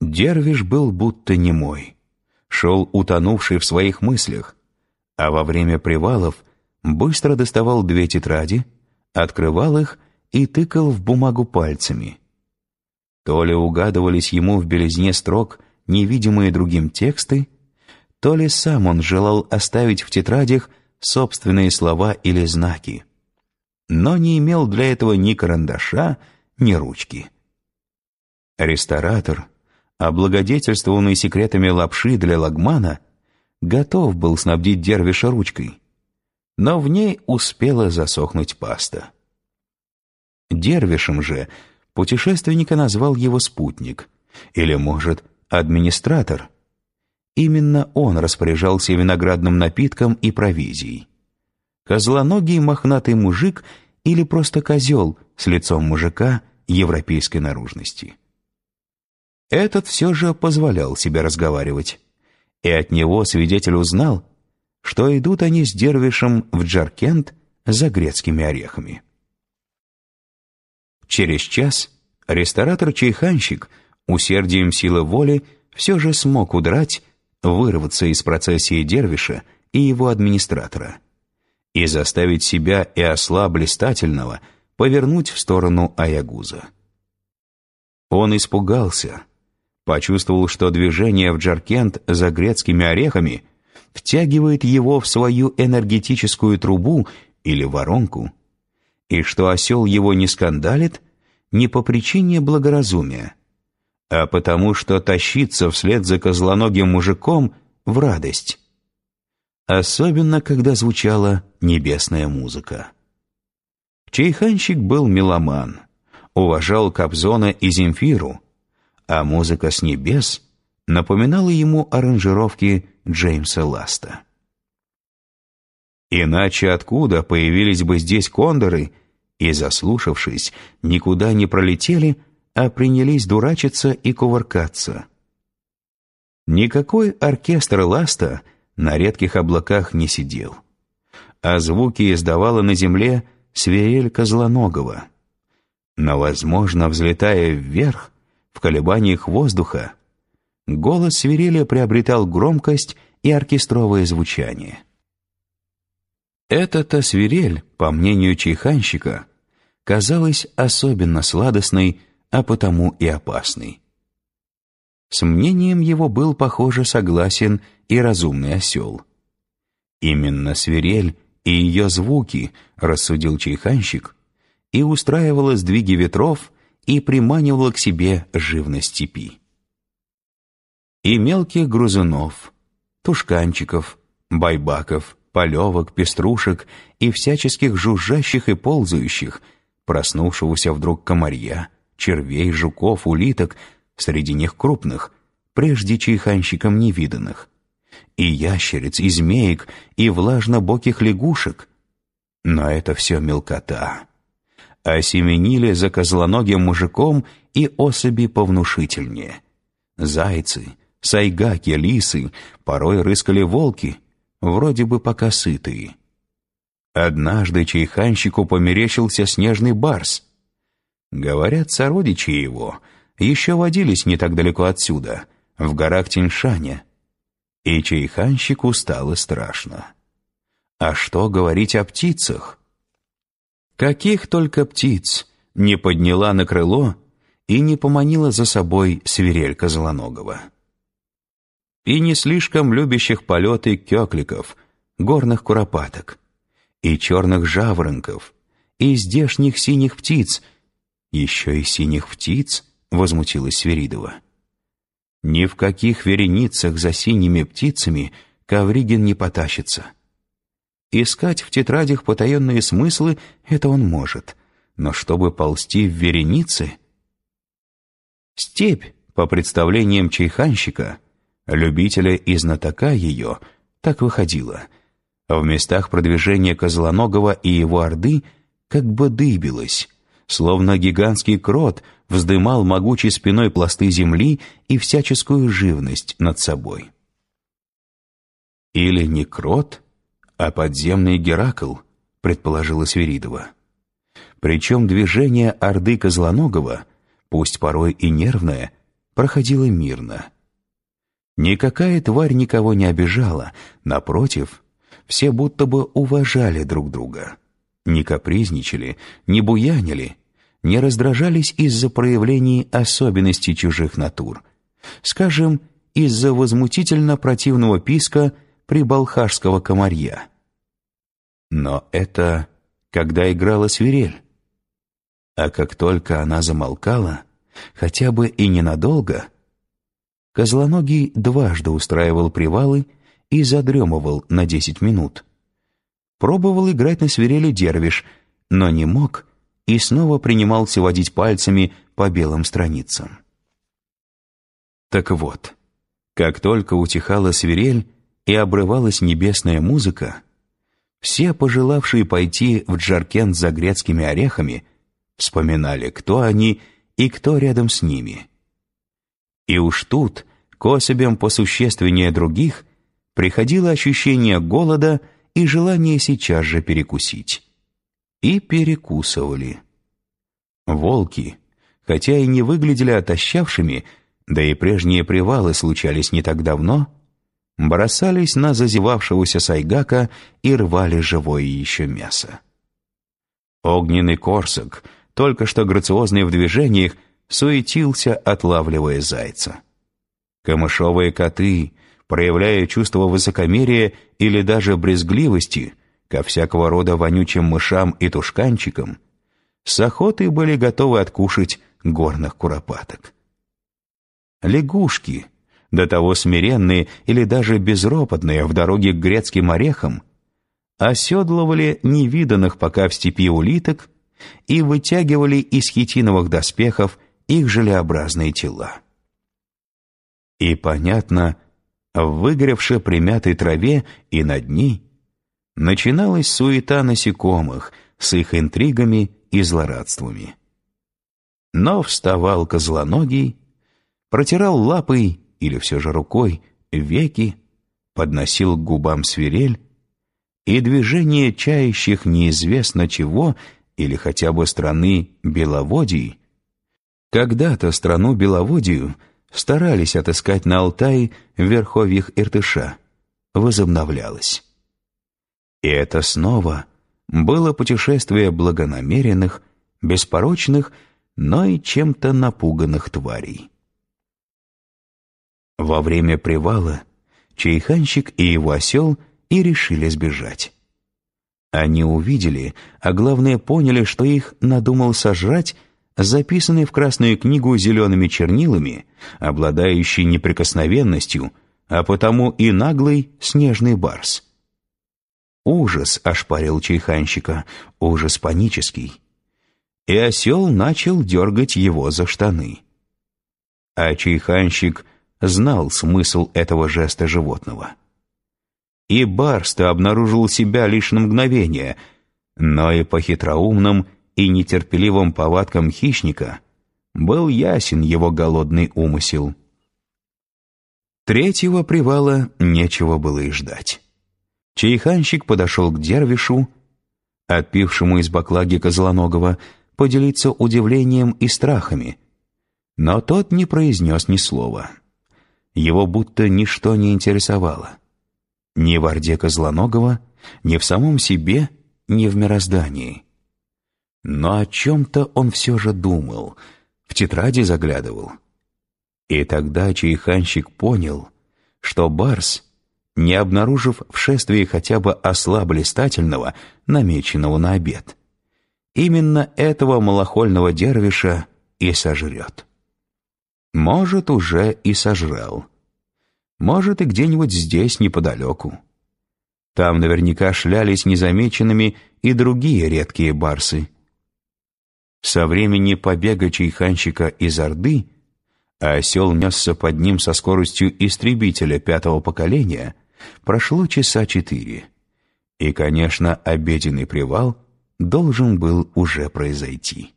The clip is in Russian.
Дервиш был будто немой, шел утонувший в своих мыслях, а во время привалов быстро доставал две тетради, открывал их и тыкал в бумагу пальцами. То ли угадывались ему в белизне строк невидимые другим тексты, то ли сам он желал оставить в тетрадях собственные слова или знаки, но не имел для этого ни карандаша, ни ручки. Ресторатор, облагодетельствованный секретами лапши для лагмана, готов был снабдить Дервиша ручкой, но в ней успела засохнуть паста. Дервишем же путешественника назвал его спутник, или, может, администратор. Именно он распоряжался виноградным напитком и провизией. Козлоногий мохнатый мужик или просто козел с лицом мужика европейской наружности. Этот все же позволял себе разговаривать, и от него свидетель узнал, что идут они с Дервишем в Джаркент за грецкими орехами. Через час ресторатор-чайханщик усердием силы воли все же смог удрать, вырваться из процессии Дервиша и его администратора и заставить себя и осла блистательного повернуть в сторону Аягуза. Он испугался, почувствовал, что движение в Джаркент за грецкими орехами втягивает его в свою энергетическую трубу или воронку, и что осел его не скандалит не по причине благоразумия, а потому что тащиться вслед за козлоногим мужиком в радость. Особенно, когда звучала небесная музыка. Чайханщик был меломан, уважал Кобзона и Земфиру, а музыка с небес напоминала ему аранжировки Джеймса Ласта. Иначе откуда появились бы здесь кондоры и, заслушавшись, никуда не пролетели, а принялись дурачиться и кувыркаться. Никакой оркестр Ласта на редких облаках не сидел, а звуки издавала на земле свирель Козлоногого. Но, возможно, взлетая вверх, в колебаниях воздуха, голос свирели приобретал громкость и оркестровое звучание. Эта-то свирель, по мнению чайханщика, казалась особенно сладостной а потому и опасный. С мнением его был, похоже, согласен и разумный осел. Именно свирель и ее звуки, рассудил чайханщик, и устраивала сдвиги ветров и приманивала к себе живность степи. И мелких грузунов, тушканчиков, байбаков, полевок, пеструшек и всяческих жужжащих и ползающих, проснувшегося вдруг комарья, червей, жуков, улиток, среди них крупных, прежде чайханщиком невиданных, и ящериц, и змеек, и влажно-боких лягушек. Но это все мелкота. Осеменили за козлоногим мужиком и особи повнушительнее. Зайцы, сайгаки, лисы, порой рыскали волки, вроде бы пока сытые. Однажды чайханщику померещился снежный барс — Говорят, сородичи его еще водились не так далеко отсюда, в горах Тиньшаня. И чайханщику стало страшно. А что говорить о птицах? Каких только птиц не подняла на крыло и не поманила за собой свирель Козлоногова. И не слишком любящих полеты кекликов, горных куропаток, и черных жаворонков, и здешних синих птиц — «Еще и синих птиц?» — возмутилась Сверидова. «Ни в каких вереницах за синими птицами Ковригин не потащится. Искать в тетрадях потаенные смыслы — это он может, но чтобы ползти в вереницы...» Степь, по представлениям чайханщика, любителя и знатока ее, так выходила. В местах продвижения Козлоногова и его орды как бы дыбилась, словно гигантский крот, вздымал могучей спиной пласты земли и всяческую живность над собой. «Или не крот, а подземный Геракл», — предположила Сверидова. Причем движение Орды Козлоногова, пусть порой и нервное, проходило мирно. Никакая тварь никого не обижала, напротив, все будто бы уважали друг друга. Не капризничали, не буянили, не раздражались из-за проявлений особенностей чужих натур. Скажем, из-за возмутительно противного писка прибалхашского комарья. Но это когда играла свирель. А как только она замолкала, хотя бы и ненадолго, Козлоногий дважды устраивал привалы и задремывал на десять минут. Пробовал играть на свирели дервиш, но не мог и снова принимался водить пальцами по белым страницам. Так вот, как только утихала свирель и обрывалась небесная музыка, все, пожелавшие пойти в Джаркент за грецкими орехами, вспоминали, кто они и кто рядом с ними — и уж тут, к особям посущественнее других, приходило ощущение голода и желание сейчас же перекусить. И перекусывали. Волки, хотя и не выглядели отощавшими, да и прежние привалы случались не так давно, бросались на зазевавшегося сайгака и рвали живое еще мясо. Огненный корсак, только что грациозный в движениях, суетился, отлавливая зайца. Камышовые коты, проявляя чувство высокомерия или даже брезгливости ко всякого рода вонючим мышам и тушканчикам, с охотой были готовы откушать горных куропаток. Лягушки, до того смиренные или даже безропотные в дороге к грецким орехам, оседлывали невиданных пока в степи улиток и вытягивали из хитиновых доспехов их желеобразные тела. И, понятно, в выгоревшей примятой траве и над ней начиналась суета насекомых с их интригами и злорадствами. Но вставал козлоногий, протирал лапой или все же рукой веки, подносил к губам свирель, и движение чающих неизвестно чего или хотя бы страны беловодий когда-то страну Беловодию старались отыскать на Алтае в верховьях Иртыша. Возобновлялось. И это снова было путешествие благонамеренных, беспорочных, но и чем-то напуганных тварей. Во время привала Чайханщик и его осел и решили сбежать. Они увидели, а главное поняли, что их надумал сожрать записанный в Красную книгу зелеными чернилами, обладающий неприкосновенностью, а потому и наглый снежный барс. Ужас ошпарил чайханщика, ужас панический. И осел начал дергать его за штаны. А чайханщик знал смысл этого жеста животного. И барс-то обнаружил себя лишь на мгновение, но и по хитроумным и нетерпеливым повадкам хищника был ясен его голодный умысел. Третьего привала нечего было и ждать. Чайханщик подошел к дервишу, отпившему из баклаги Козлоногова, поделиться удивлением и страхами, но тот не произнес ни слова. Его будто ничто не интересовало. Ни в Орде Козлоногова, ни в самом себе, ни в мироздании. Но о чем-то он все же думал, в тетради заглядывал. И тогда чайханщик понял, что Барс, не обнаружив в шествии хотя бы осла блистательного, намеченного на обед, именно этого малохольного дервиша и сожрет. Может, уже и сожрал. Может, и где-нибудь здесь, неподалеку. Там наверняка шлялись незамеченными и другие редкие барсы — со времени побега чайханщика из Орды, а осел несся под ним со скоростью истребителя пятого поколения, прошло часа четыре. И, конечно, обеденный привал должен был уже произойти.